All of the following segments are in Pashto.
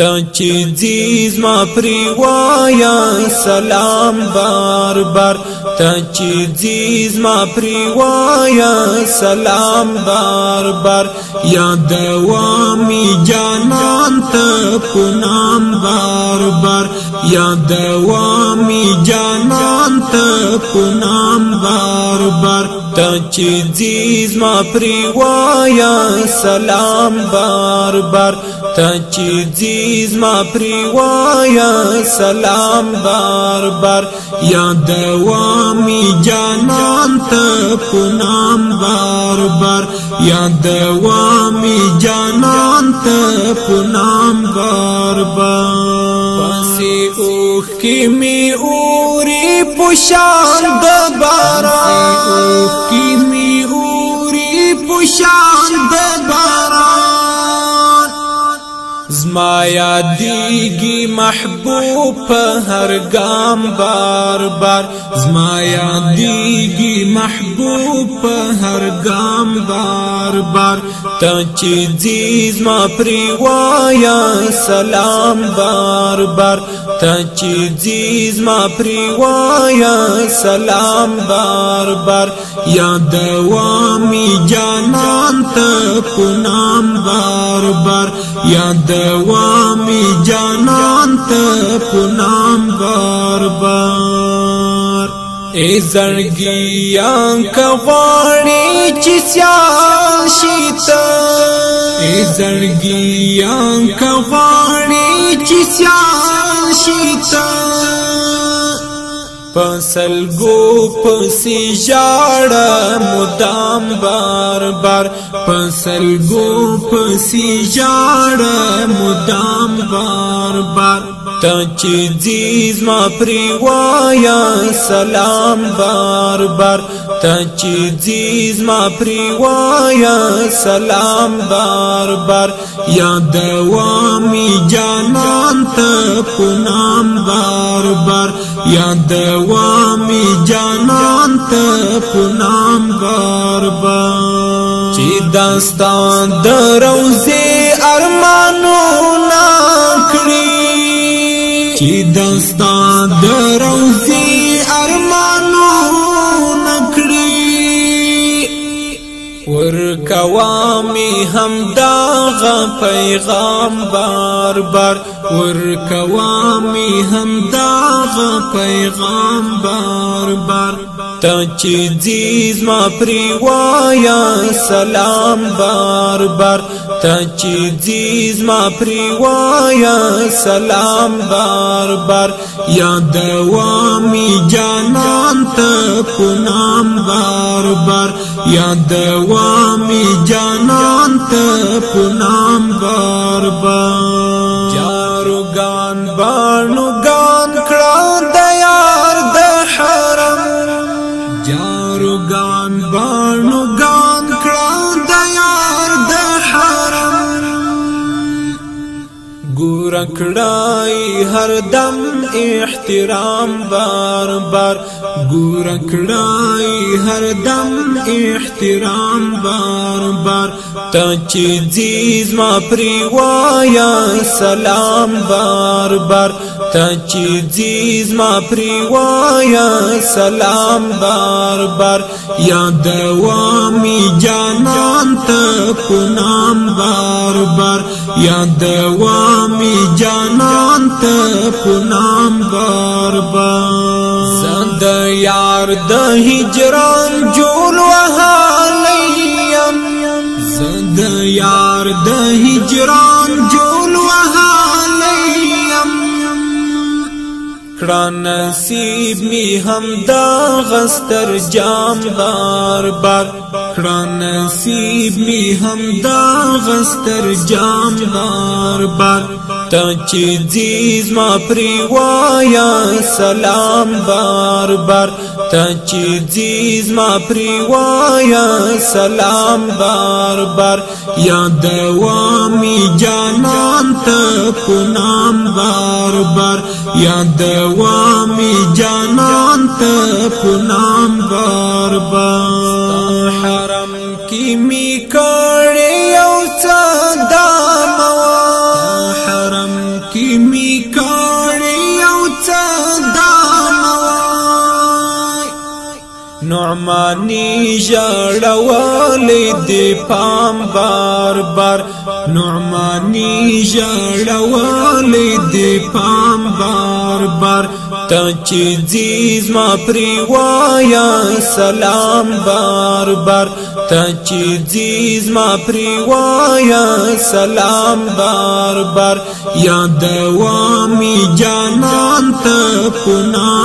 ته چې زیز ما پری وایا سلام بار بار ته چې زیز ما پری وایا سلام بار بار یاد وامی جانان ته پونام بار بار یاد وامی جانان ته پونام بار بار ته چې زیز ما پری وایا سلام بار بار تچی زیز ما پریوایا سلام بار بار یا دوامی جانان تا پنام بار بار یا دوامی جانان تا پنام بار بار پسی اوخ کی می اوری پشان دبارا پسی اوخ کی می اوری پشان دبارا زما یادیږي محبوب په هر ګام بار بار زما یادیږي محبوب په هر ګام بار بار ته چې ځي زما پریوایا سلام بار بار ته چې ځي زما پریوایا سلام بار بار یاد وامي جانان ته په نام بار بار یاد وامی جانان ته پنام بار بار ای زړګي انک غواړي چې سیال شیتا ای زړګي انک غواړي چې سیال شیتا پسلګو پسې جاړه مدام بار بار پسلګو پسې جاړه مدام بار بار تا چې عزیز ما پری وایا سلام بار بار تا چې عزیز ما پری وایا سلام بار بار یاد وامي جانان ته پنا یاد وامی جانان ته پنام غربا چې داستان د روزي ارمانونه کړی چې داستان د روزي ارمانونه کړی ورکوامي هم دا غ پیغام بار بار ورکوامی هم داغ پیغام بار بار تا چې زیز ما پریوایا سلام بار بار تا چې زیز ما پریوایا سلام بار بار یاد وامی جانان ته پونام بار بار یاد وامی جانان ته پونام ګورکړای هر دم احترام بار بار ګورکړای هر دم احترام بار بار ته چې عزیز ما پری وایا سلام بار بار ته چې عزیز ما پری وایا سلام بار بار یاد وامی جانان ته کو نام بار بار یاد وامی جانان ته پونام باربا زند یار د هجران جول وهالیم زند یار د هجران جول وهالیم کړه نصیب می هم دا غستر جام بار بار کړه نصیب می هم دا غستر جام بار بار تا چې زیز ما پریوایا سلام بار بار تا چې زیز ما پریوایا سلام بار بار یاد وامی جانان ته پونام بار بار یاد وامی جانان ته پونام بار بار نعمانی جړوالی دی پام بار بار نعمانی جړوالی دی پام بار بار تا چې زیز ما پری وایا سلام بار بار تا چې زیز ما پری وایا سلام بار بار یاد وامی جانان ته پنا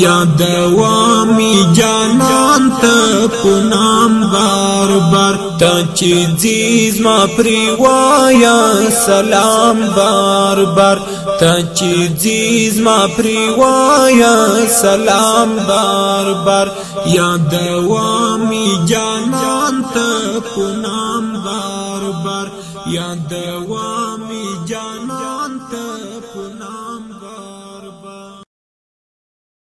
یاد وامی جانان ته پونام بار بار تا چې زیز ما پری وایا سلام بار بار تا چې زیز ما پری وایا سلام بار بار یاد وامی جانان ته پونام بار بار یاد وامی